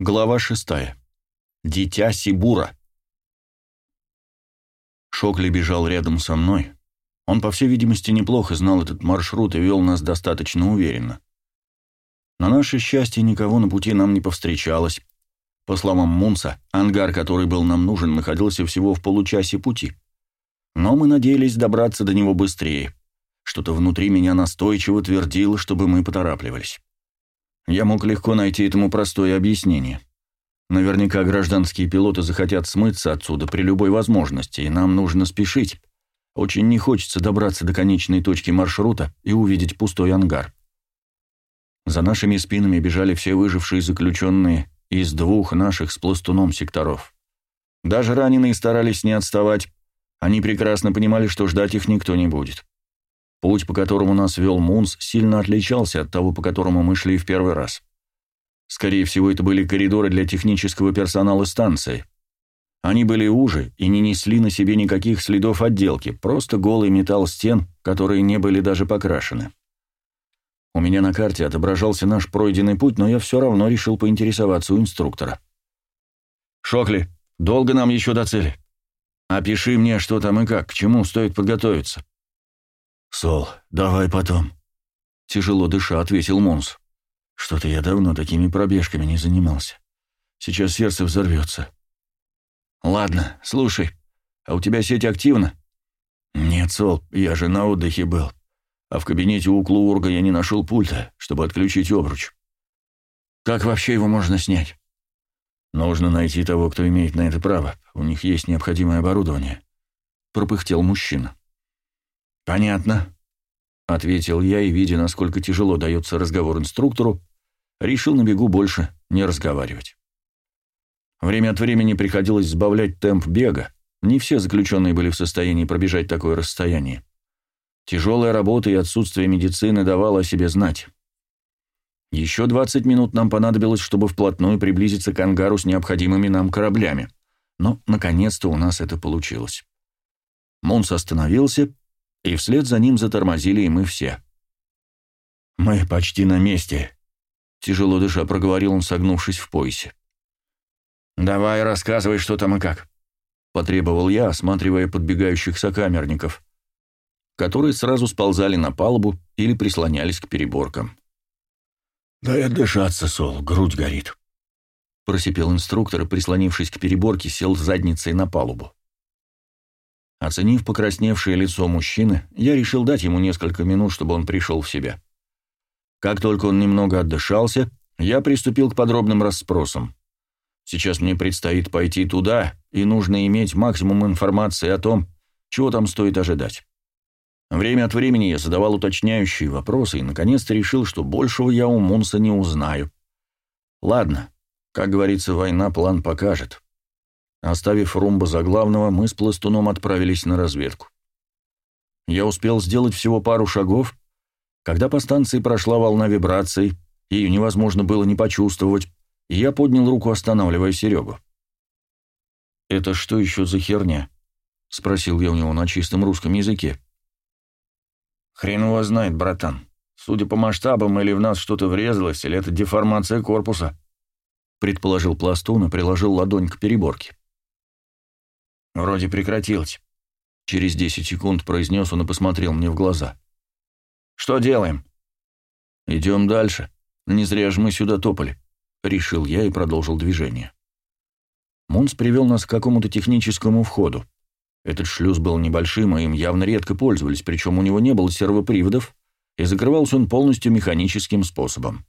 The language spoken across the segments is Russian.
Глава шестая. Дитя Сибура. Шокли бежал рядом со мной. Он, по всей видимости, неплохо знал этот маршрут и вел нас достаточно уверенно. На наше счастье, никого на пути нам не повстречалось. По словам Мунса, ангар, который был нам нужен, находился всего в получасе пути. Но мы надеялись добраться до него быстрее. Что-то внутри меня настойчиво твердило, чтобы мы поторапливались. Я мог легко найти этому простое объяснение. Наверняка гражданские пилоты захотят смыться отсюда при любой возможности, и нам нужно спешить. Очень не хочется добраться до конечной точки маршрута и увидеть пустой ангар. За нашими спинами бежали все выжившие заключенные из двух наших с пластуном секторов. Даже раненые старались не отставать. Они прекрасно понимали, что ждать их никто не будет. Путь, по которому нас вел Мунс, сильно отличался от того, по которому мы шли в первый раз. Скорее всего, это были коридоры для технического персонала станции. Они были уже и не несли на себе никаких следов отделки, просто голый металл стен, которые не были даже покрашены. У меня на карте отображался наш пройденный путь, но я все равно решил поинтересоваться у инструктора. «Шокли, долго нам еще до цели? Опиши мне, что там и как, к чему стоит подготовиться». «Сол, давай потом», — тяжело дыша ответил Монс. «Что-то я давно такими пробежками не занимался. Сейчас сердце взорвется». «Ладно, слушай, а у тебя сеть активна?» «Нет, Сол, я же на отдыхе был. А в кабинете у Клоурга я не нашел пульта, чтобы отключить обруч». «Как вообще его можно снять?» «Нужно найти того, кто имеет на это право. У них есть необходимое оборудование», — пропыхтел мужчина. «Понятно», — ответил я, и, видя, насколько тяжело дается разговор инструктору, решил на бегу больше не разговаривать. Время от времени приходилось сбавлять темп бега, не все заключенные были в состоянии пробежать такое расстояние. Тяжелая работа и отсутствие медицины давало о себе знать. Еще 20 минут нам понадобилось, чтобы вплотную приблизиться к ангару с необходимыми нам кораблями. Но, наконец-то, у нас это получилось. Монс остановился, и вслед за ним затормозили и мы все. «Мы почти на месте», — тяжело дыша проговорил он, согнувшись в поясе. «Давай рассказывай, что там и как», — потребовал я, осматривая подбегающих сокамерников, которые сразу сползали на палубу или прислонялись к переборкам. «Дай отдышаться, Сол, грудь горит», — просипел инструктор и, прислонившись к переборке, сел задницей на палубу. Оценив покрасневшее лицо мужчины, я решил дать ему несколько минут, чтобы он пришел в себя. Как только он немного отдышался, я приступил к подробным расспросам. Сейчас мне предстоит пойти туда, и нужно иметь максимум информации о том, чего там стоит ожидать. Время от времени я задавал уточняющие вопросы и, наконец-то, решил, что большего я у Мунса не узнаю. Ладно, как говорится, война план покажет. Оставив Румба за главного, мы с Пластуном отправились на разведку. Я успел сделать всего пару шагов, когда по станции прошла волна вибраций, ее невозможно было не почувствовать, и я поднял руку, останавливая Серегу. «Это что еще за херня?» — спросил я у него на чистом русском языке. «Хрен его знает, братан. Судя по масштабам, или в нас что-то врезалось, или это деформация корпуса», — предположил Пластун и приложил ладонь к переборке. «Вроде прекратилось». Через десять секунд произнес он и посмотрел мне в глаза. «Что делаем?» «Идем дальше. Не зря же мы сюда топали», — решил я и продолжил движение. Мунс привел нас к какому-то техническому входу. Этот шлюз был небольшим, и им явно редко пользовались, причем у него не было сервоприводов, и закрывался он полностью механическим способом.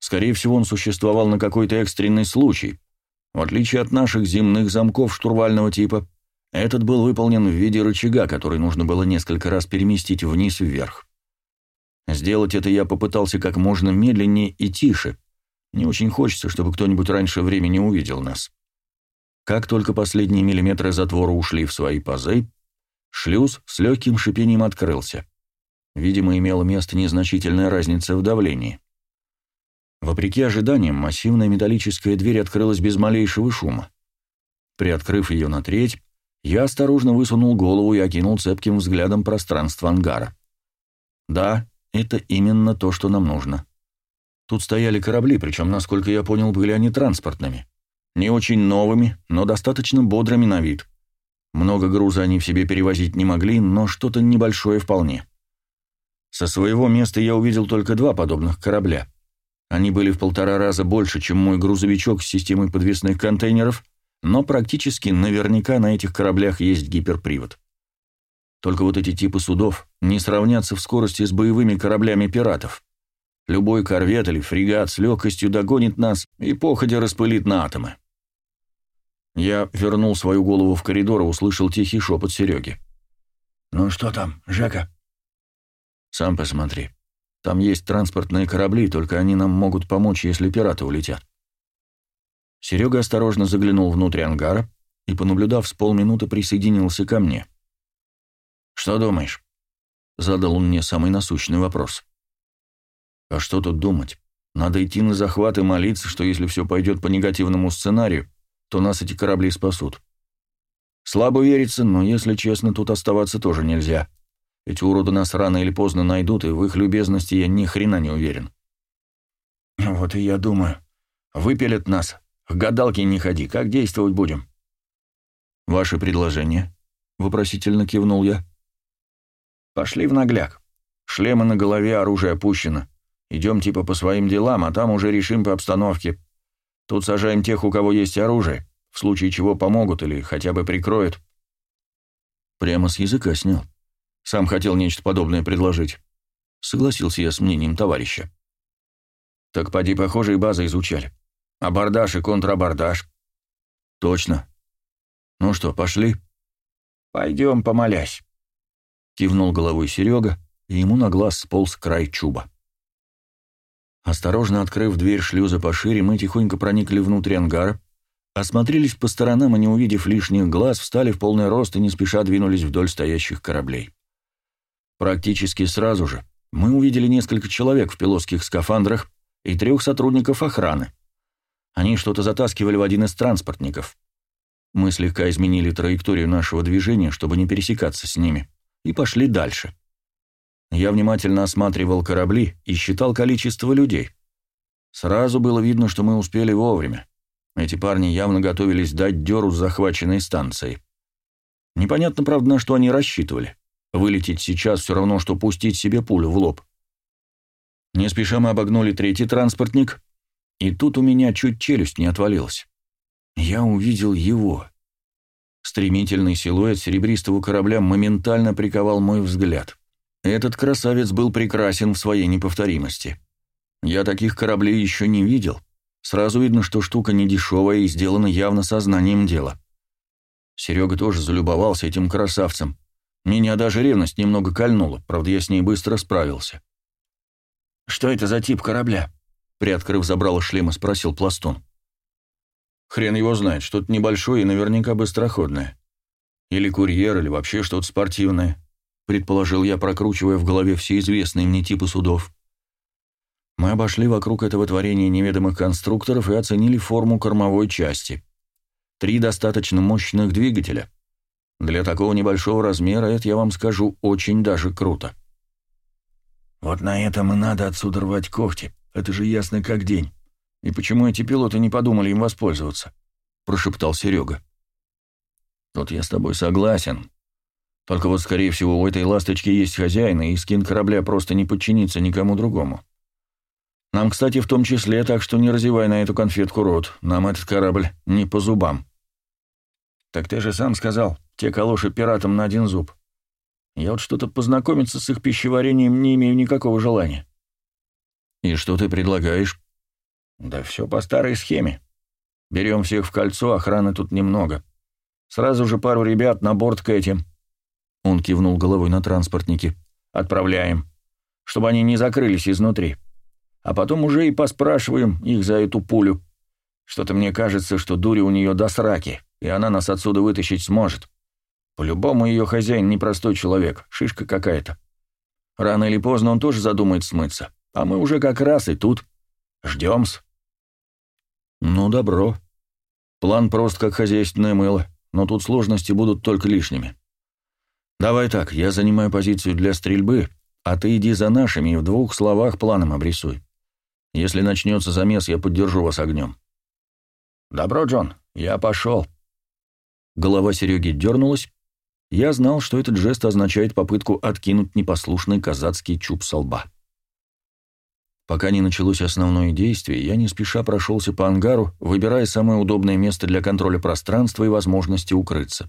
Скорее всего, он существовал на какой-то экстренный случай, в отличие от наших земных замков штурвального типа, этот был выполнен в виде рычага, который нужно было несколько раз переместить вниз и вверх. Сделать это я попытался как можно медленнее и тише. Не очень хочется, чтобы кто-нибудь раньше времени увидел нас. Как только последние миллиметры затвора ушли в свои пазы, шлюз с легким шипением открылся. Видимо, имела место незначительная разница в давлении. Вопреки ожиданиям, массивная металлическая дверь открылась без малейшего шума. Приоткрыв ее на треть, я осторожно высунул голову и окинул цепким взглядом пространство ангара. Да, это именно то, что нам нужно. Тут стояли корабли, причем, насколько я понял, были они транспортными. Не очень новыми, но достаточно бодрыми на вид. Много груза они в себе перевозить не могли, но что-то небольшое вполне. Со своего места я увидел только два подобных корабля. Они были в полтора раза больше, чем мой грузовичок с системой подвесных контейнеров, но практически наверняка на этих кораблях есть гиперпривод. Только вот эти типы судов не сравнятся в скорости с боевыми кораблями пиратов. Любой корвет или фрегат с легкостью догонит нас и походя распылит на атомы. Я вернул свою голову в коридор и услышал тихий шепот Сереги. «Ну что там, Жека?» «Сам посмотри. Там есть транспортные корабли, только они нам могут помочь, если пираты улетят». Серега осторожно заглянул внутрь ангара и, понаблюдав с полминуты, присоединился ко мне. «Что думаешь?» — задал он мне самый насущный вопрос. «А что тут думать? Надо идти на захват и молиться, что если все пойдет по негативному сценарию, то нас эти корабли спасут. Слабо верится, но, если честно, тут оставаться тоже нельзя. Эти уроды нас рано или поздно найдут, и в их любезности я ни хрена не уверен». «Вот и я думаю. Выпилят нас. К гадалке не ходи. Как действовать будем?» «Ваше предложение?» — вопросительно кивнул я. Пошли в нагляк. Шлемы на голове, оружие опущено. Идем типа по своим делам, а там уже решим по обстановке. Тут сажаем тех, у кого есть оружие, в случае чего помогут или хотя бы прикроют. Прямо с языка снял. Сам хотел нечто подобное предложить. Согласился я с мнением товарища. Так поди похожие базы изучали. Абордаж и контрабордаж. Точно. Ну что, пошли? Пойдем, помолясь. Кивнул головой Серега, и ему на глаз сполз край чуба. Осторожно открыв дверь шлюза пошире, мы тихонько проникли внутрь ангара, осмотрелись по сторонам и, не увидев лишних глаз, встали в полный рост и не спеша двинулись вдоль стоящих кораблей. Практически сразу же мы увидели несколько человек в пилотских скафандрах и трех сотрудников охраны. Они что-то затаскивали в один из транспортников. Мы слегка изменили траекторию нашего движения, чтобы не пересекаться с ними и пошли дальше. Я внимательно осматривал корабли и считал количество людей. Сразу было видно, что мы успели вовремя. Эти парни явно готовились дать дёру с захваченной станцией. Непонятно, правда, на что они рассчитывали. Вылететь сейчас все равно, что пустить себе пулю в лоб. Не спеша мы обогнули третий транспортник, и тут у меня чуть челюсть не отвалилась. Я увидел его. Стремительный силуэт серебристого корабля моментально приковал мой взгляд. Этот красавец был прекрасен в своей неповторимости. Я таких кораблей еще не видел. Сразу видно, что штука не дешевая и сделана явно сознанием дела. Серега тоже залюбовался этим красавцем. Меня даже ревность немного кольнула, правда, я с ней быстро справился. «Что это за тип корабля?» Приоткрыв забрало шлема, спросил Пластун. Хрен его знает, что-то небольшое и наверняка быстроходное. Или курьер, или вообще что-то спортивное, предположил я, прокручивая в голове все известные мне типы судов. Мы обошли вокруг этого творения неведомых конструкторов и оценили форму кормовой части. Три достаточно мощных двигателя. Для такого небольшого размера это, я вам скажу, очень даже круто. «Вот на этом и надо отсюда рвать когти. Это же ясно как день. И почему эти пилоты не подумали им воспользоваться?» — прошептал Серега. «Тут я с тобой согласен. Только вот, скорее всего, у этой ласточки есть хозяин, и скин корабля просто не подчинится никому другому. Нам, кстати, в том числе, так что не разевай на эту конфетку рот. Нам этот корабль не по зубам». «Так ты же сам сказал, те калоши пиратам на один зуб. Я вот что-то познакомиться с их пищеварением не имею никакого желания». «И что ты предлагаешь?» Да все по старой схеме. Берем всех в кольцо, охраны тут немного. Сразу же пару ребят на борт к этим. Он кивнул головой на транспортники. Отправляем. Чтобы они не закрылись изнутри. А потом уже и поспрашиваем их за эту пулю. Что-то мне кажется, что дури у нее до сраки, и она нас отсюда вытащить сможет. По-любому ее хозяин непростой человек, шишка какая-то. Рано или поздно он тоже задумает смыться, а мы уже как раз и тут. Ждем-с. «Ну, добро. План прост, как хозяйственное мыло, но тут сложности будут только лишними. Давай так, я занимаю позицию для стрельбы, а ты иди за нашими и в двух словах планом обрисуй. Если начнется замес, я поддержу вас огнем». «Добро, Джон, я пошел». Голова Сереги дернулась. Я знал, что этот жест означает попытку откинуть непослушный казацкий чуб со лба. Пока не началось основное действие, я не спеша прошелся по ангару, выбирая самое удобное место для контроля пространства и возможности укрыться.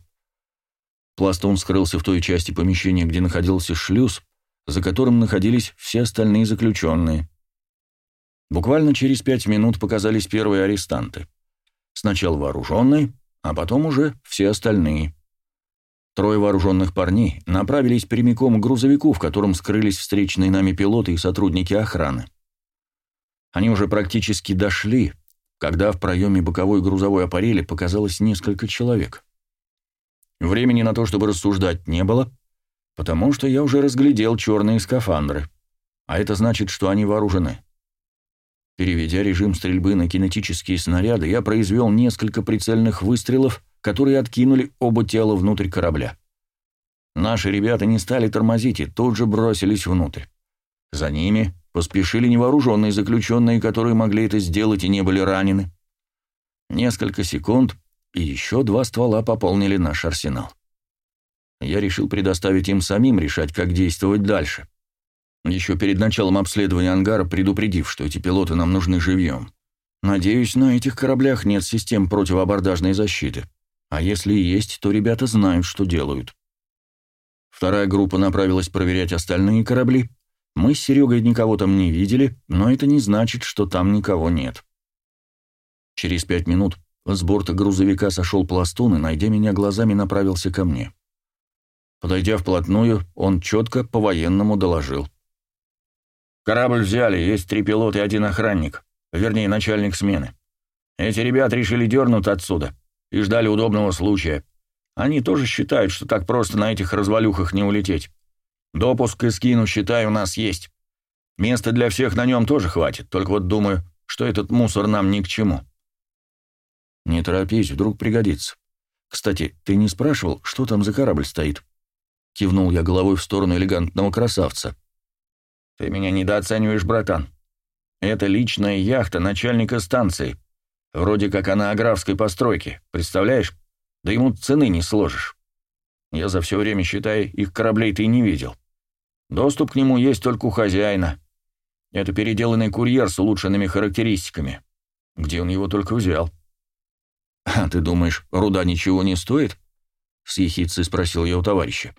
Пластун скрылся в той части помещения, где находился шлюз, за которым находились все остальные заключенные. Буквально через пять минут показались первые арестанты. Сначала вооруженные, а потом уже все остальные. Трое вооруженных парней направились прямиком к грузовику, в котором скрылись встречные нами пилоты и сотрудники охраны. Они уже практически дошли, когда в проеме боковой грузовой аппарели показалось несколько человек. Времени на то, чтобы рассуждать, не было, потому что я уже разглядел черные скафандры, а это значит, что они вооружены. Переведя режим стрельбы на кинетические снаряды, я произвел несколько прицельных выстрелов, которые откинули оба тела внутрь корабля. Наши ребята не стали тормозить и тут же бросились внутрь. За ними поспешили невооруженные заключенные, которые могли это сделать и не были ранены. Несколько секунд, и еще два ствола пополнили наш арсенал. Я решил предоставить им самим решать, как действовать дальше еще перед началом обследования ангара предупредив, что эти пилоты нам нужны живьем. Надеюсь, на этих кораблях нет систем противоабордажной защиты. А если есть, то ребята знают, что делают. Вторая группа направилась проверять остальные корабли. Мы с Серегой никого там не видели, но это не значит, что там никого нет. Через пять минут с борта грузовика сошел пластун и, найдя меня глазами, направился ко мне. Подойдя вплотную, он четко по-военному доложил. Корабль взяли, есть три пилота и один охранник, вернее, начальник смены. Эти ребята решили дернуть отсюда и ждали удобного случая. Они тоже считают, что так просто на этих развалюхах не улететь. Допуск к Искину, считаю, у нас есть. Места для всех на нем тоже хватит, только вот думаю, что этот мусор нам ни к чему. Не торопись, вдруг пригодится. Кстати, ты не спрашивал, что там за корабль стоит? Кивнул я головой в сторону элегантного красавца. «Ты меня недооцениваешь, братан. Это личная яхта начальника станции. Вроде как она аграфской постройки, представляешь? Да ему цены не сложишь. Я за все время, считай, их кораблей ты не видел. Доступ к нему есть только у хозяина. Это переделанный курьер с улучшенными характеристиками. Где он его только взял?» «А ты думаешь, руда ничего не стоит?» — с ехицей спросил я у товарища.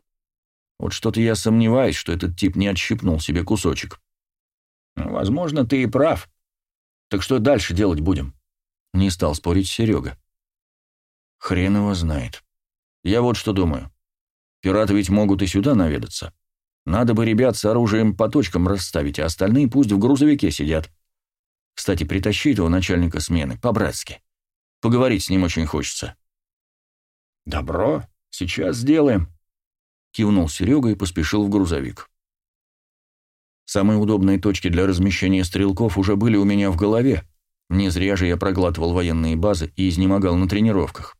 Вот что-то я сомневаюсь, что этот тип не отщипнул себе кусочек. Возможно, ты и прав. Так что дальше делать будем? Не стал спорить Серега. Хрен его знает. Я вот что думаю. Пираты ведь могут и сюда наведаться. Надо бы ребят с оружием по точкам расставить, а остальные пусть в грузовике сидят. Кстати, притащи этого начальника смены, по-братски. Поговорить с ним очень хочется. Добро, сейчас сделаем кивнул Серега и поспешил в грузовик. Самые удобные точки для размещения стрелков уже были у меня в голове. Не зря же я проглатывал военные базы и изнемогал на тренировках.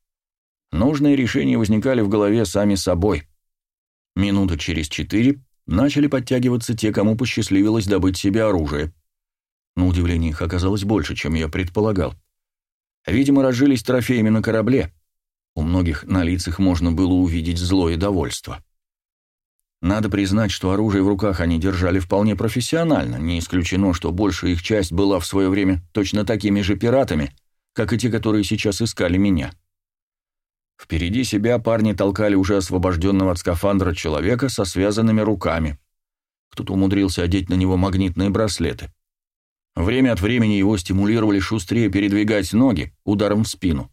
Нужные решения возникали в голове сами собой. Минуты через четыре начали подтягиваться те, кому посчастливилось добыть себе оружие. На удивление их оказалось больше, чем я предполагал. Видимо, разжились трофеями на корабле. У многих на лицах можно было увидеть злое довольство. Надо признать, что оружие в руках они держали вполне профессионально, не исключено, что большая их часть была в свое время точно такими же пиратами, как и те, которые сейчас искали меня. Впереди себя парни толкали уже освобожденного от скафандра человека со связанными руками. Кто-то умудрился одеть на него магнитные браслеты. Время от времени его стимулировали шустрее передвигать ноги ударом в спину.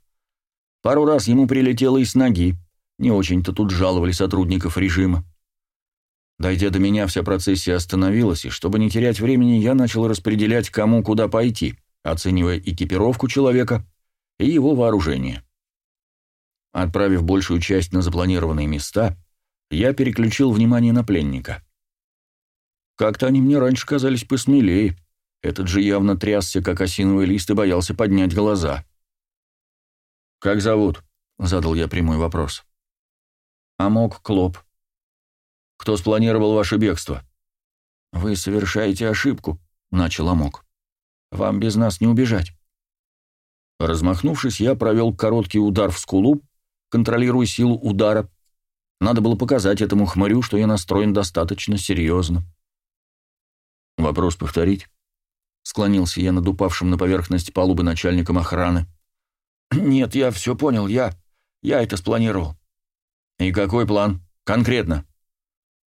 Пару раз ему прилетело и с ноги, не очень-то тут жаловали сотрудников режима. Дойдя до меня, вся процессия остановилась, и чтобы не терять времени, я начал распределять, кому куда пойти, оценивая экипировку человека и его вооружение. Отправив большую часть на запланированные места, я переключил внимание на пленника. Как-то они мне раньше казались посмелее. Этот же явно трясся, как осиновый лист, и боялся поднять глаза. «Как зовут?» — задал я прямой вопрос. «Амок Клоп», кто спланировал ваше бегство?» «Вы совершаете ошибку», — начал Амок. Вам без нас не убежать». Размахнувшись, я провел короткий удар в скулу, контролируя силу удара. Надо было показать этому хмырю, что я настроен достаточно серьезно. «Вопрос повторить?» — склонился я над упавшим на поверхность палубы начальником охраны. «Нет, я все понял, я... я это спланировал». «И какой план? Конкретно?»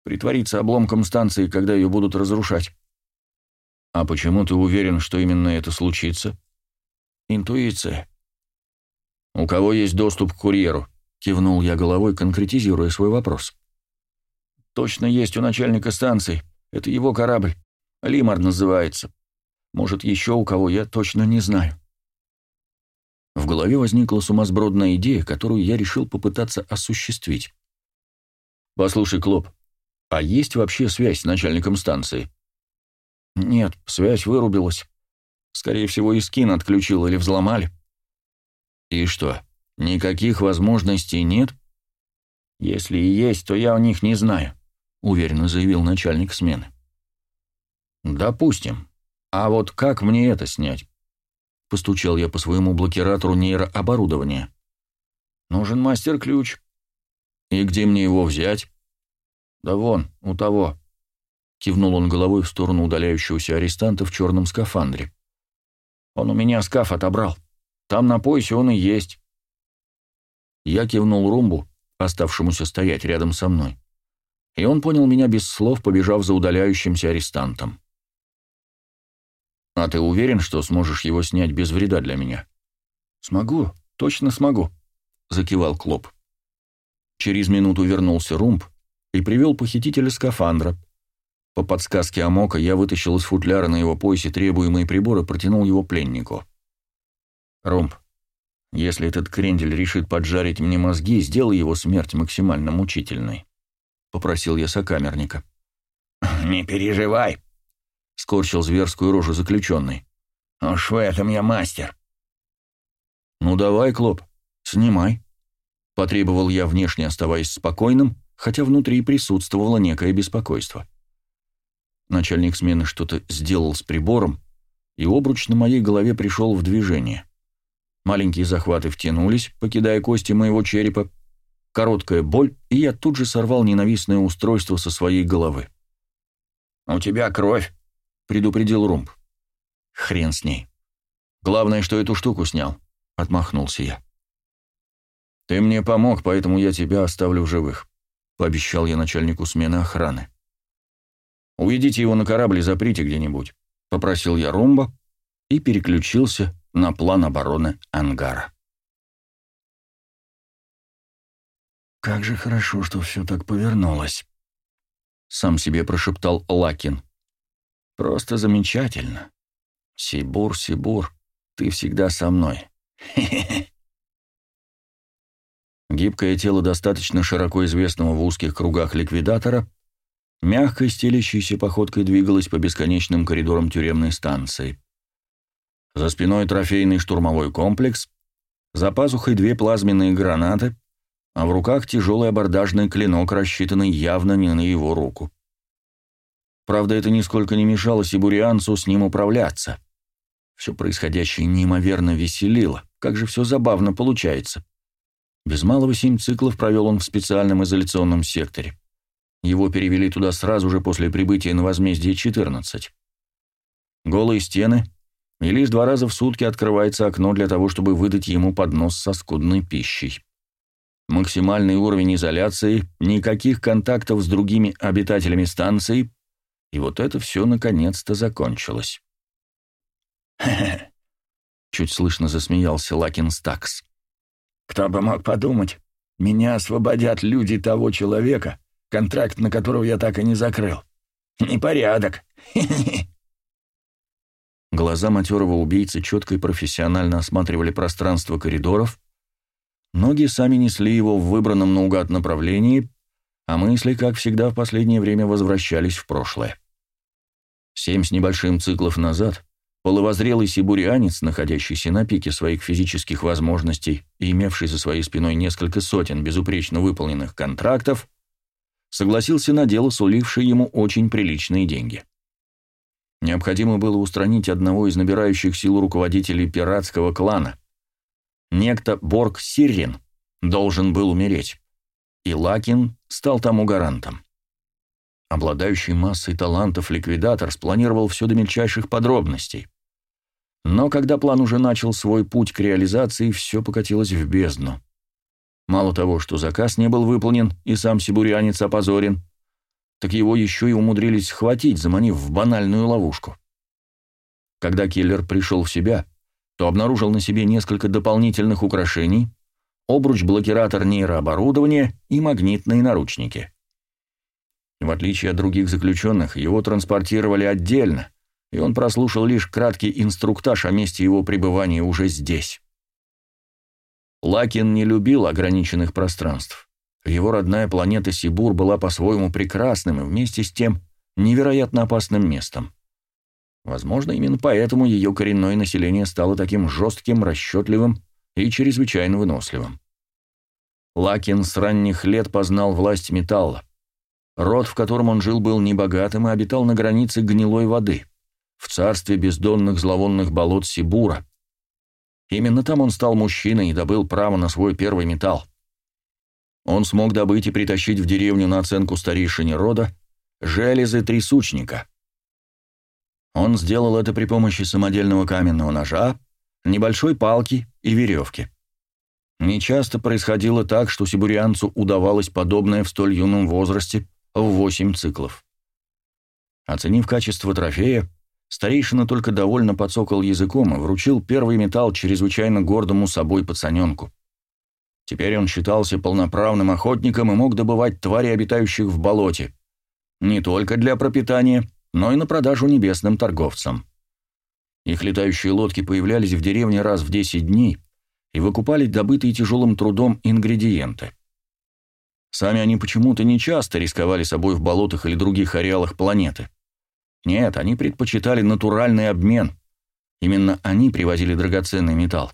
«Притвориться обломком станции, когда ее будут разрушать». «А почему ты уверен, что именно это случится?» «Интуиция». «У кого есть доступ к курьеру?» — кивнул я головой, конкретизируя свой вопрос. «Точно есть у начальника станции. Это его корабль. Лимар называется. Может, еще у кого, я точно не знаю». В голове возникла сумасбродная идея, которую я решил попытаться осуществить. «Послушай, Клоп, а есть вообще связь с начальником станции?» «Нет, связь вырубилась. Скорее всего, и скин отключил или взломали». «И что, никаких возможностей нет?» «Если и есть, то я о них не знаю», — уверенно заявил начальник смены. «Допустим. А вот как мне это снять?» Постучал я по своему блокиратору нейрооборудования. «Нужен мастер-ключ». «И где мне его взять?» «Да вон, у того». Кивнул он головой в сторону удаляющегося арестанта в черном скафандре. «Он у меня скаф отобрал. Там на поясе он и есть». Я кивнул Румбу, оставшемуся стоять рядом со мной. И он понял меня без слов, побежав за удаляющимся арестантом. «А ты уверен, что сможешь его снять без вреда для меня?» «Смогу, точно смогу», — закивал Клоп. Через минуту вернулся Румб и привел похитителя скафандра. По подсказке Амока я вытащил из футляра на его поясе требуемые приборы и протянул его пленнику. «Румб, если этот крендель решит поджарить мне мозги, сделай его смерть максимально мучительной», — попросил я сокамерника. «Не переживай», скорчил зверскую рожу заключенный. «Уж в этом я мастер». «Ну давай, Клоп, снимай», — потребовал я, внешне оставаясь спокойным, хотя внутри присутствовало некое беспокойство. Начальник смены что-то сделал с прибором, и обруч на моей голове пришел в движение. Маленькие захваты втянулись, покидая кости моего черепа, короткая боль, и я тут же сорвал ненавистное устройство со своей головы. «У тебя кровь», предупредил Румб. Хрен с ней. Главное, что эту штуку снял, отмахнулся я. Ты мне помог, поэтому я тебя оставлю в живых, пообещал я начальнику смены охраны. Уведите его на корабль и заприте где-нибудь, попросил я Румба и переключился на план обороны ангара. «Как же хорошо, что все так повернулось», — сам себе прошептал Лакин. Просто замечательно. Сибур, Сибур, ты всегда со мной. Гибкое тело достаточно широко известного в узких кругах ликвидатора мягкой стелящейся походкой двигалось по бесконечным коридорам тюремной станции. За спиной трофейный штурмовой комплекс, за пазухой две плазменные гранаты, а в руках тяжелый абордажный клинок, рассчитанный явно не на его руку. Правда, это нисколько не мешало сибурианцу с ним управляться. Все происходящее неимоверно веселило. Как же все забавно получается. Без малого семь циклов провел он в специальном изоляционном секторе. Его перевели туда сразу же после прибытия на возмездие 14. Голые стены, и лишь два раза в сутки открывается окно для того, чтобы выдать ему поднос со скудной пищей. Максимальный уровень изоляции, никаких контактов с другими обитателями станции, и вот это все наконец-то закончилось. «Хе-хе», — чуть слышно засмеялся Лакин Стакс. «Кто бы мог подумать, меня освободят люди того человека, контракт на которого я так и не закрыл. Непорядок. Глаза матерого убийцы четко и профессионально осматривали пространство коридоров, ноги сами несли его в выбранном наугад направлении, а мысли, как всегда, в последнее время возвращались в прошлое. Семь с небольшим циклов назад половозрелый сибурианец, находящийся на пике своих физических возможностей и имевший за своей спиной несколько сотен безупречно выполненных контрактов, согласился на дело, сулившее ему очень приличные деньги. Необходимо было устранить одного из набирающих силу руководителей пиратского клана. Некто Борг Сиррин должен был умереть, и Лакин стал тому гарантом. Обладающий массой талантов ликвидатор спланировал все до мельчайших подробностей. Но когда план уже начал свой путь к реализации, все покатилось в бездну. Мало того, что заказ не был выполнен и сам сибурянец опозорен, так его еще и умудрились схватить, заманив в банальную ловушку. Когда киллер пришел в себя, то обнаружил на себе несколько дополнительных украшений, обруч-блокиратор нейрооборудования и магнитные наручники. В отличие от других заключенных, его транспортировали отдельно, и он прослушал лишь краткий инструктаж о месте его пребывания уже здесь. Лакин не любил ограниченных пространств. Его родная планета Сибур была по-своему прекрасным и вместе с тем невероятно опасным местом. Возможно, именно поэтому ее коренное население стало таким жестким, расчетливым и чрезвычайно выносливым. Лакин с ранних лет познал власть металла. Род, в котором он жил, был небогатым и обитал на границе гнилой воды, в царстве бездонных зловонных болот Сибура. Именно там он стал мужчиной и добыл право на свой первый металл. Он смог добыть и притащить в деревню на оценку старейшине рода железы трясучника. Он сделал это при помощи самодельного каменного ножа, небольшой палки и веревки. Нечасто происходило так, что сибурианцу удавалось подобное в столь юном возрасте в восемь циклов. Оценив качество трофея, старейшина только довольно подсокал языком и вручил первый металл чрезвычайно гордому собой пацаненку. Теперь он считался полноправным охотником и мог добывать твари, обитающих в болоте. Не только для пропитания, но и на продажу небесным торговцам. Их летающие лодки появлялись в деревне раз в 10 дней и выкупали добытые тяжелым трудом ингредиенты. Сами они почему-то не часто рисковали собой в болотах или других ареалах планеты. Нет, они предпочитали натуральный обмен. Именно они привозили драгоценный металл.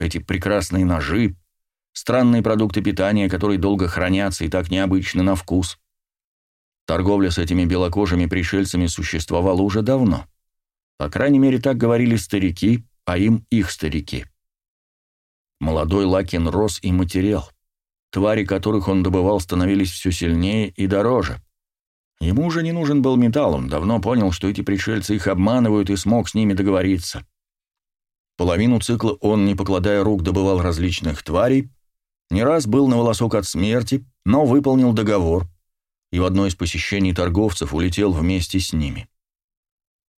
Эти прекрасные ножи, странные продукты питания, которые долго хранятся и так необычно на вкус. Торговля с этими белокожими пришельцами существовала уже давно. По крайней мере, так говорили старики, а им их старики. Молодой Лакин рос и материал. Твари, которых он добывал, становились все сильнее и дороже. Ему уже не нужен был металл, он давно понял, что эти пришельцы их обманывают и смог с ними договориться. Половину цикла он, не покладая рук, добывал различных тварей, не раз был на волосок от смерти, но выполнил договор, и в одно из посещений торговцев улетел вместе с ними.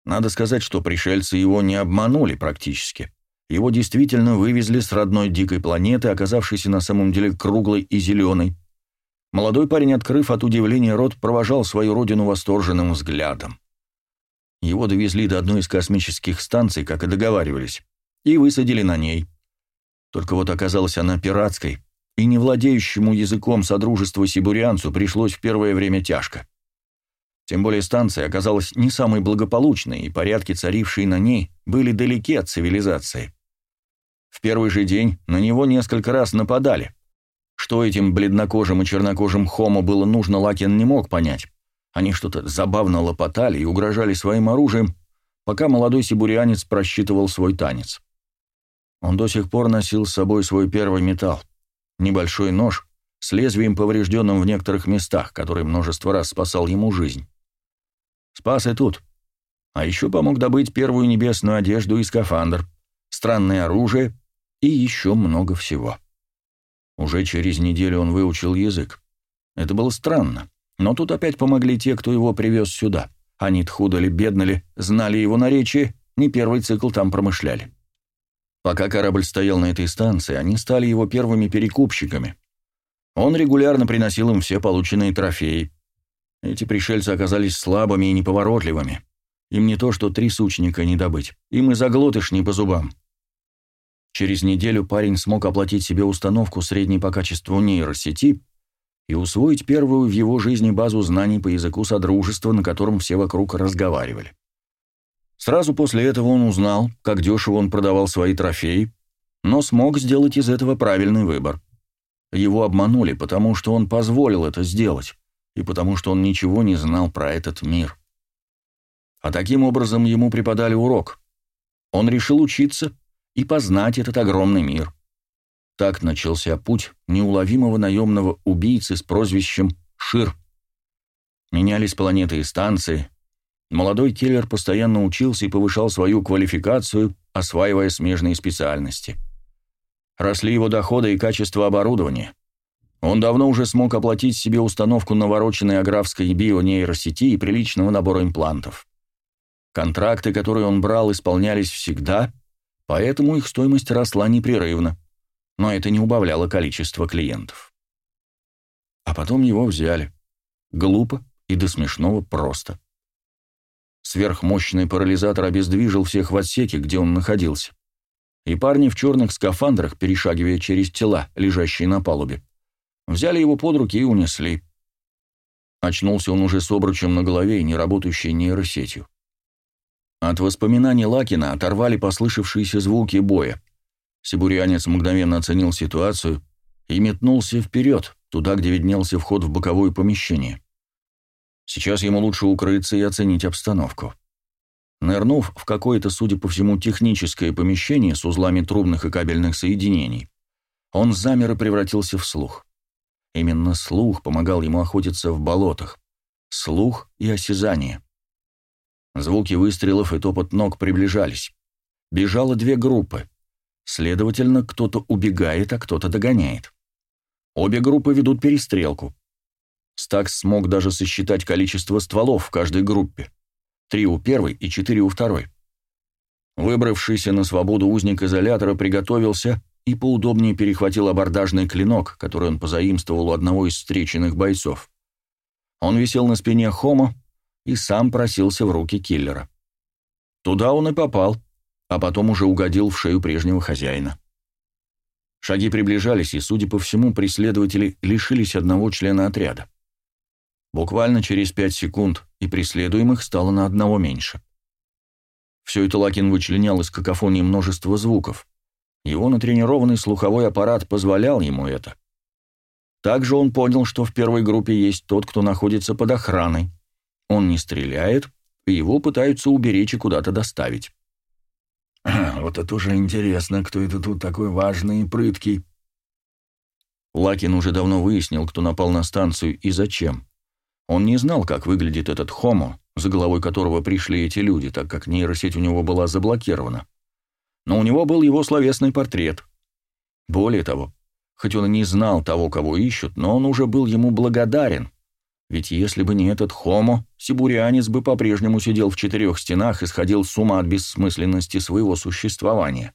Надо сказать, что пришельцы его не обманули практически. Его действительно вывезли с родной дикой планеты, оказавшейся на самом деле круглой и зеленой. Молодой парень, открыв от удивления рот, провожал свою родину восторженным взглядом. Его довезли до одной из космических станций, как и договаривались, и высадили на ней. Только вот оказалась она пиратской, и не владеющему языком содружества сибурианцу пришлось в первое время тяжко. Тем более станция оказалась не самой благополучной, и порядки, царившие на ней, были далеки от цивилизации. В первый же день на него несколько раз нападали. Что этим бледнокожим и чернокожим хомо было нужно, Лакин не мог понять. Они что-то забавно лопотали и угрожали своим оружием, пока молодой сибурианец просчитывал свой танец. Он до сих пор носил с собой свой первый металл небольшой нож с лезвием, поврежденным в некоторых местах, который множество раз спасал ему жизнь. Спас и тут. А еще помог добыть первую небесную одежду и скафандр, странное оружие и еще много всего. Уже через неделю он выучил язык. Это было странно, но тут опять помогли те, кто его привез сюда. Они худо ли, бедно ли, знали его наречие, не первый цикл там промышляли. Пока корабль стоял на этой станции, они стали его первыми перекупщиками. Он регулярно приносил им все полученные трофеи. Эти пришельцы оказались слабыми и неповоротливыми. Им не то, что три сучника не добыть, им и заглотыш не по зубам. Через неделю парень смог оплатить себе установку средней по качеству нейросети и усвоить первую в его жизни базу знаний по языку Содружества, на котором все вокруг разговаривали. Сразу после этого он узнал, как дешево он продавал свои трофеи, но смог сделать из этого правильный выбор. Его обманули, потому что он позволил это сделать, и потому что он ничего не знал про этот мир. а таким образом ему преподали урок. Он решил учиться и познать этот огромный мир. Так начался путь неуловимого наемного убийцы с прозвищем Шир. Менялись планеты и станции. Молодой киллер постоянно учился и повышал свою квалификацию, осваивая смежные специальности. Росли его доходы и качество оборудования. Он давно уже смог оплатить себе установку навороченной аграфской бионейросети и приличного набора имплантов. Контракты, которые он брал, исполнялись всегда, поэтому их стоимость росла непрерывно, но это не убавляло количество клиентов. А потом его взяли. Глупо и до смешного просто. Сверхмощный парализатор обездвижил всех в отсеке, где он находился. И парни в черных скафандрах, перешагивая через тела, лежащие на палубе, взяли его под руки и унесли. Очнулся он уже с обручем на голове и неработающей нейросетью. От воспоминаний Лакина оторвали послышавшиеся звуки боя. Сибурянец мгновенно оценил ситуацию и метнулся вперед, туда, где виднелся вход в боковое помещение. Сейчас ему лучше укрыться и оценить обстановку. Нырнув в какое-то, судя по всему, техническое помещение с узлами трубных и кабельных соединений, он замер и превратился в слух. Именно слух помогал ему охотиться в болотах. Слух и осязание. Звуки выстрелов и топот ног приближались. Бежало две группы. Следовательно, кто-то убегает, а кто-то догоняет. Обе группы ведут перестрелку. Стакс смог даже сосчитать количество стволов в каждой группе. Три у первой и четыре у второй. Выбравшийся на свободу узник изолятора приготовился и поудобнее перехватил абордажный клинок, который он позаимствовал у одного из встреченных бойцов. Он висел на спине Хома, и сам просился в руки киллера. Туда он и попал, а потом уже угодил в шею прежнего хозяина. Шаги приближались, и, судя по всему, преследователи лишились одного члена отряда. Буквально через пять секунд, и преследуемых стало на одного меньше. Все это Лакин вычленял из какофонии множество звуков. Его натренированный слуховой аппарат позволял ему это. Также он понял, что в первой группе есть тот, кто находится под охраной, он не стреляет, его пытаются уберечь и куда-то доставить. «Вот это уже интересно, кто это тут такой важный и прыткий». Лакин уже давно выяснил, кто напал на станцию и зачем. Он не знал, как выглядит этот хомо, за головой которого пришли эти люди, так как нейросеть у него была заблокирована. Но у него был его словесный портрет. Более того, хоть он и не знал того, кого ищут, но он уже был ему благодарен, ведь если бы не этот хомо, сибурянец бы по-прежнему сидел в четырех стенах и сходил с ума от бессмысленности своего существования.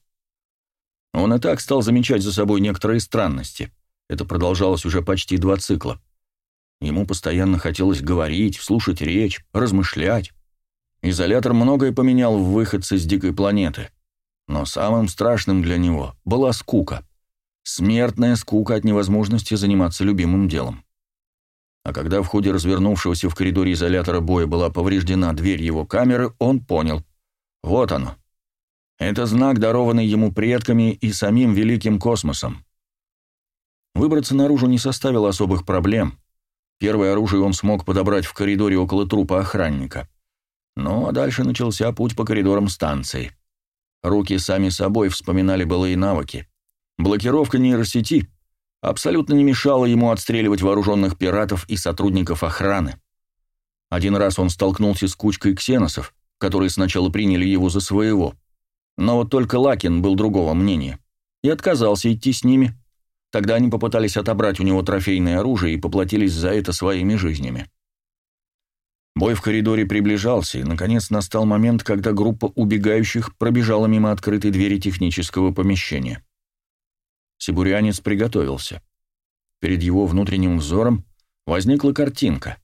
Он и так стал замечать за собой некоторые странности. Это продолжалось уже почти два цикла. Ему постоянно хотелось говорить, слушать речь, размышлять. Изолятор многое поменял в выходце с дикой планеты. Но самым страшным для него была скука. Смертная скука от невозможности заниматься любимым делом. А когда в ходе развернувшегося в коридоре изолятора боя была повреждена дверь его камеры, он понял. Вот оно. Это знак, дарованный ему предками и самим великим космосом. Выбраться наружу не составило особых проблем. Первое оружие он смог подобрать в коридоре около трупа охранника. Ну, а дальше начался путь по коридорам станции. Руки сами собой вспоминали былые навыки. Блокировка нейросети, абсолютно не мешало ему отстреливать вооруженных пиратов и сотрудников охраны. Один раз он столкнулся с кучкой ксеносов, которые сначала приняли его за своего. Но вот только Лакин был другого мнения и отказался идти с ними. Тогда они попытались отобрать у него трофейное оружие и поплатились за это своими жизнями. Бой в коридоре приближался, и, наконец, настал момент, когда группа убегающих пробежала мимо открытой двери технического помещения. Сибурянец приготовился. Перед его внутренним взором возникла картинка.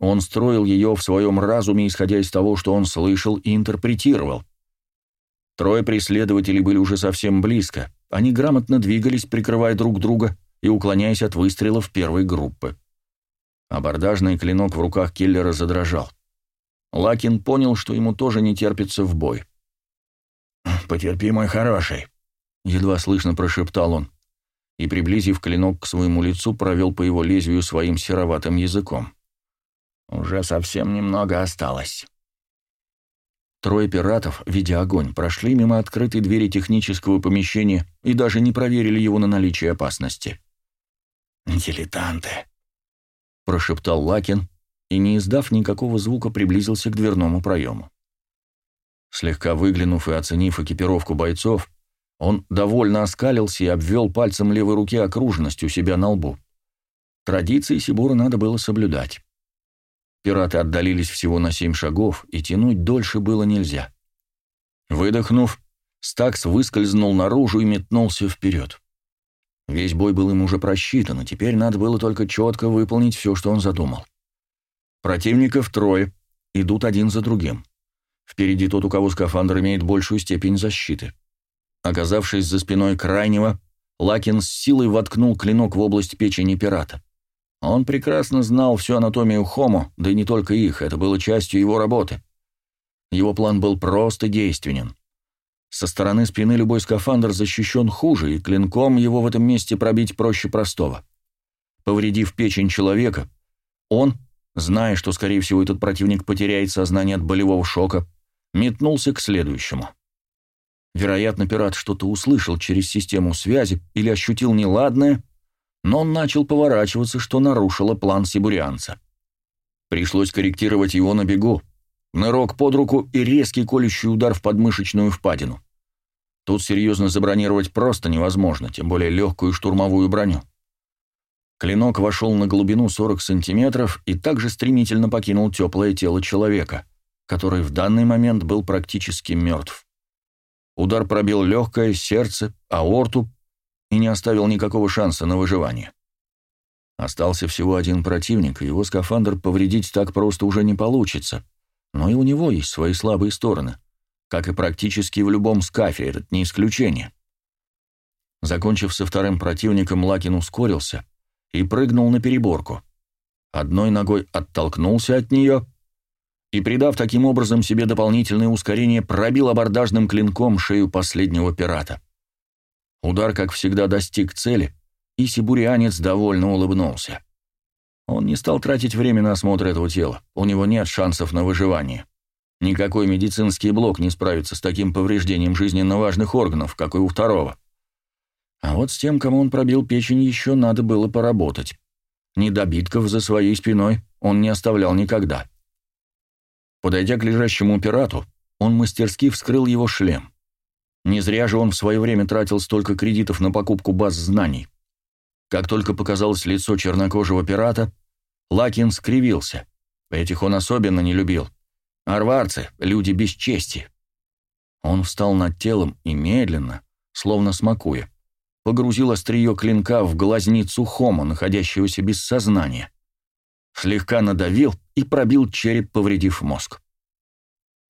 Он строил ее в своем разуме, исходя из того, что он слышал и интерпретировал. Трое преследователей были уже совсем близко. Они грамотно двигались, прикрывая друг друга и уклоняясь от выстрелов первой группы. Абордажный клинок в руках киллера задрожал. Лакин понял, что ему тоже не терпится в бой. «Потерпи, мой хороший», едва слышно прошептал он, и, приблизив клинок к своему лицу, провел по его лезвию своим сероватым языком. «Уже совсем немного осталось». Трое пиратов, видя огонь, прошли мимо открытой двери технического помещения и даже не проверили его на наличие опасности. «Дилетанты», — прошептал Лакин и, не издав никакого звука, приблизился к дверному проему. Слегка выглянув и оценив экипировку бойцов, он довольно оскалился и обвел пальцем левой руки окружность у себя на лбу. Традиции Сибура надо было соблюдать. Пираты отдалились всего на семь шагов, и тянуть дольше было нельзя. Выдохнув, Стакс выскользнул наружу и метнулся вперед. Весь бой был им уже просчитан, и теперь надо было только четко выполнить все, что он задумал. Противников трое, идут один за другим. Впереди тот, у кого скафандр имеет большую степень защиты. Оказавшись за спиной крайнего, Лакин с силой воткнул клинок в область печени пирата. Он прекрасно знал всю анатомию Хомо, да и не только их, это было частью его работы. Его план был прост и действенен. Со стороны спины любой скафандр защищен хуже, и клинком его в этом месте пробить проще простого. Повредив печень человека, он, зная, что, скорее всего, этот противник потеряет сознание от болевого шока, метнулся к следующему. Вероятно, пират что-то услышал через систему связи или ощутил неладное — но он начал поворачиваться, что нарушило план сибурианца. Пришлось корректировать его на бегу. Нырок под руку и резкий колющий удар в подмышечную впадину. Тут серьезно забронировать просто невозможно, тем более легкую штурмовую броню. Клинок вошел на глубину 40 сантиметров и также стремительно покинул теплое тело человека, который в данный момент был практически мертв. Удар пробил легкое, сердце, аорту, и не оставил никакого шанса на выживание. Остался всего один противник, и его скафандр повредить так просто уже не получится. Но и у него есть свои слабые стороны. Как и практически в любом скафе, этот не исключение. Закончив со вторым противником, Лакин ускорился и прыгнул на переборку. Одной ногой оттолкнулся от нее и, придав таким образом себе дополнительное ускорение, пробил абордажным клинком шею последнего пирата. Удар, как всегда, достиг цели, и сибурианец довольно улыбнулся. Он не стал тратить время на осмотр этого тела, у него нет шансов на выживание. Никакой медицинский блок не справится с таким повреждением жизненно важных органов, как и у второго. А вот с тем, кому он пробил печень, еще надо было поработать. Недобитков за своей спиной он не оставлял никогда. Подойдя к лежащему пирату, он мастерски вскрыл его шлем. Не зря же он в свое время тратил столько кредитов на покупку баз знаний. Как только показалось лицо чернокожего пирата, Лакин скривился. Этих он особенно не любил. Арварцы — люди без чести. Он встал над телом и медленно, словно смакуя, погрузил острие клинка в глазницу Хома, находящегося без сознания. Слегка надавил и пробил череп, повредив мозг.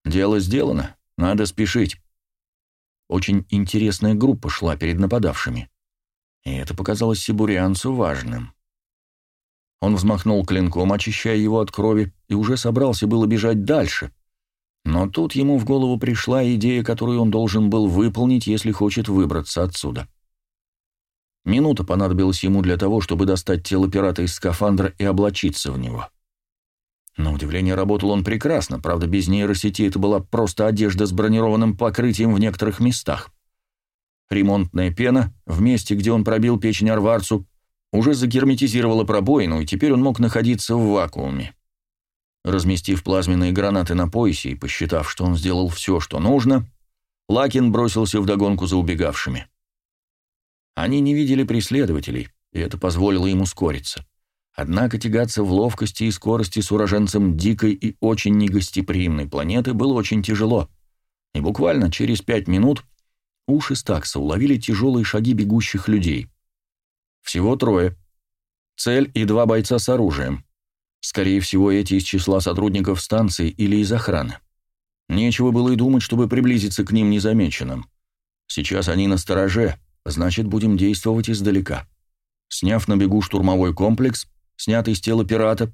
Дело сделано, надо спешить. Очень интересная группа шла перед нападавшими. И это показалось сибурианцу важным. Он взмахнул клинком, очищая его от крови, и уже собрался было бежать дальше. Но тут ему в голову пришла идея, которую он должен был выполнить, если хочет выбраться отсюда. Минута понадобилась ему для того, чтобы достать тело пирата из скафандра и облачиться в него. На удивление работал он прекрасно, правда, без нейросети это была просто одежда с бронированным покрытием в некоторых местах. Ремонтная пена, в месте, где он пробил печень Арварцу, уже загерметизировала пробоину, и теперь он мог находиться в вакууме. Разместив плазменные гранаты на поясе и посчитав, что он сделал все, что нужно, Лакин бросился вдогонку за убегавшими. Они не видели преследователей, и это позволило им ускориться. Однако тягаться в ловкости и скорости с уроженцем дикой и очень негостеприимной планеты было очень тяжело. И буквально через пять минут уши Стакса уловили тяжелые шаги бегущих людей. Всего трое. Цель и два бойца с оружием. Скорее всего, эти из числа сотрудников станции или из охраны. Нечего было и думать, чтобы приблизиться к ним незамеченным. Сейчас они на стороже, значит, будем действовать издалека. Сняв на бегу штурмовой комплекс, снятый с тела пирата,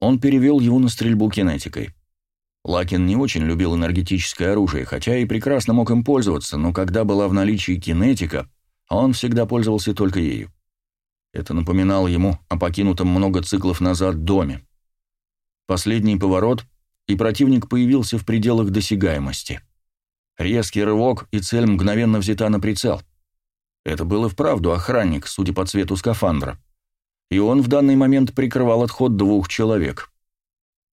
он перевел его на стрельбу кинетикой. Лакин не очень любил энергетическое оружие, хотя и прекрасно мог им пользоваться, но когда была в наличии кинетика, он всегда пользовался только ею. Это напоминало ему о покинутом много циклов назад доме. Последний поворот, и противник появился в пределах досягаемости. Резкий рывок, и цель мгновенно взята на прицел. Это был и вправду охранник, судя по цвету скафандра. И он в данный момент прикрывал отход двух человек.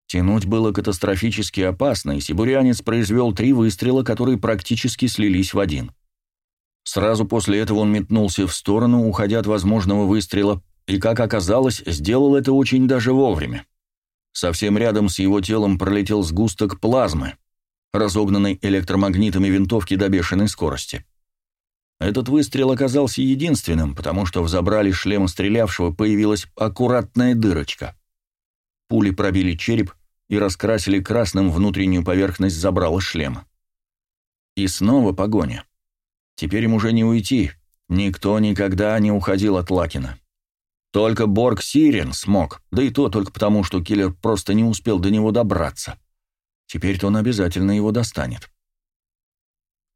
Тянуть было катастрофически опасно, и сибурянец произвел три выстрела, которые практически слились в один. Сразу после этого он метнулся в сторону, уходя от возможного выстрела, и, как оказалось, сделал это очень даже вовремя. Совсем рядом с его телом пролетел сгусток плазмы, разогнанный электромагнитами винтовки до бешеной скорости. Этот выстрел оказался единственным, потому что в забрале шлема стрелявшего появилась аккуратная дырочка. Пули пробили череп и раскрасили красным внутреннюю поверхность забрала шлема. И снова погоня. Теперь им уже не уйти. Никто никогда не уходил от Лакина. Только Борг Сирен смог, да и то только потому, что киллер просто не успел до него добраться. Теперь-то он обязательно его достанет.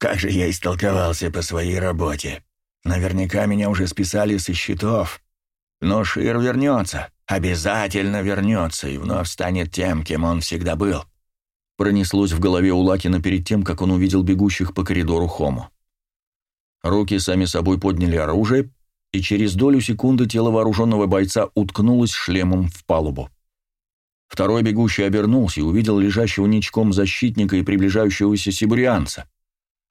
Как же я истолковался по своей работе. Наверняка меня уже списали со счетов. Но Шир вернется, обязательно вернется и вновь станет тем, кем он всегда был. Пронеслось в голове у Лакина перед тем, как он увидел бегущих по коридору Хому. Руки сами собой подняли оружие, и через долю секунды тело вооруженного бойца уткнулось шлемом в палубу. Второй бегущий обернулся и увидел лежащего ничком защитника и приближающегося сибурианца.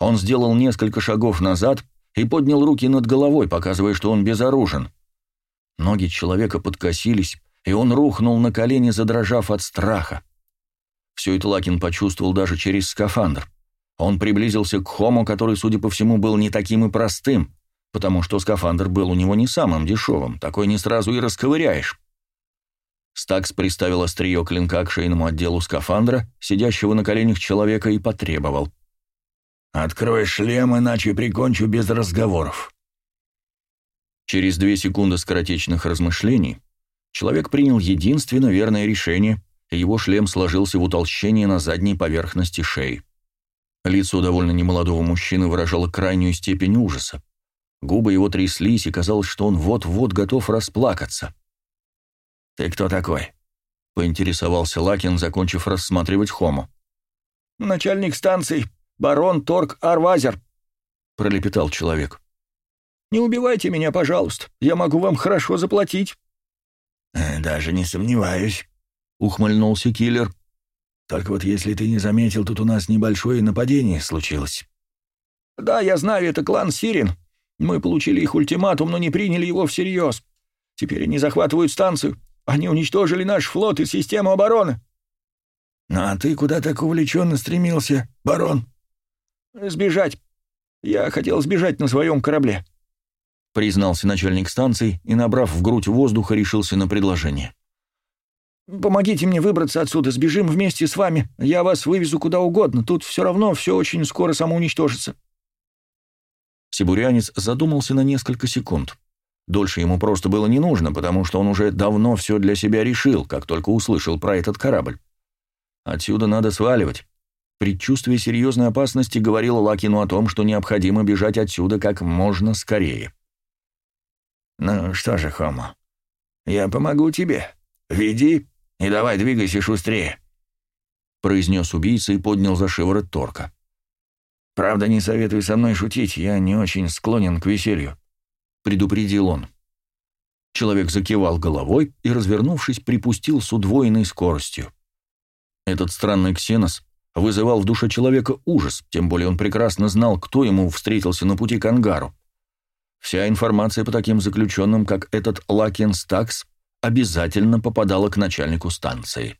Он сделал несколько шагов назад и поднял руки над головой, показывая, что он безоружен. Ноги человека подкосились, и он рухнул на колени, задрожав от страха. Все это Лакин почувствовал даже через скафандр. Он приблизился к Хому, который, судя по всему, был не таким и простым, потому что скафандр был у него не самым дешевым, такой не сразу и расковыряешь. Стакс приставил острие клинка к шейному отделу скафандра, сидящего на коленях человека, и потребовал. «Открой шлем, иначе прикончу без разговоров». Через две секунды скоротечных размышлений человек принял единственно верное решение, и его шлем сложился в утолщение на задней поверхности шеи. Лицо довольно немолодого мужчины выражало крайнюю степень ужаса. Губы его тряслись, и казалось, что он вот-вот готов расплакаться. «Ты кто такой?» — поинтересовался Лакин, закончив рассматривать Хому. «Начальник станции, барон Торг Арвазер», — пролепетал человек. «Не убивайте меня, пожалуйста, я могу вам хорошо заплатить». «Э, «Даже не сомневаюсь», — ухмыльнулся киллер. «Только вот если ты не заметил, тут у нас небольшое нападение случилось». «Да, я знаю, это клан Сирин. Мы получили их ультиматум, но не приняли его всерьез. Теперь они захватывают станцию. Они уничтожили наш флот и систему обороны». «Ну а ты куда так увлеченно стремился, барон?» «Сбежать. Я хотел сбежать на своем корабле», — признался начальник станции и, набрав в грудь воздуха, решился на предложение. «Помогите мне выбраться отсюда, сбежим вместе с вами. Я вас вывезу куда угодно, тут все равно все очень скоро самоуничтожится». Сибурянец задумался на несколько секунд. Дольше ему просто было не нужно, потому что он уже давно все для себя решил, как только услышал про этот корабль. Отсюда надо сваливать. Предчувствие серьезной опасности говорило Лакину о том, что необходимо бежать отсюда как можно скорее. «Ну что же, Хомо, я помогу тебе. Веди и давай двигайся шустрее», — произнес убийца и поднял за шиворот торка. «Правда, не советую со мной шутить, я не очень склонен к веселью предупредил он. Человек закивал головой и, развернувшись, припустил с удвоенной скоростью. Этот странный ксенос вызывал в душе человека ужас, тем более он прекрасно знал, кто ему встретился на пути к ангару. Вся информация по таким заключенным, как этот Лакен Стакс, обязательно попадала к начальнику станции.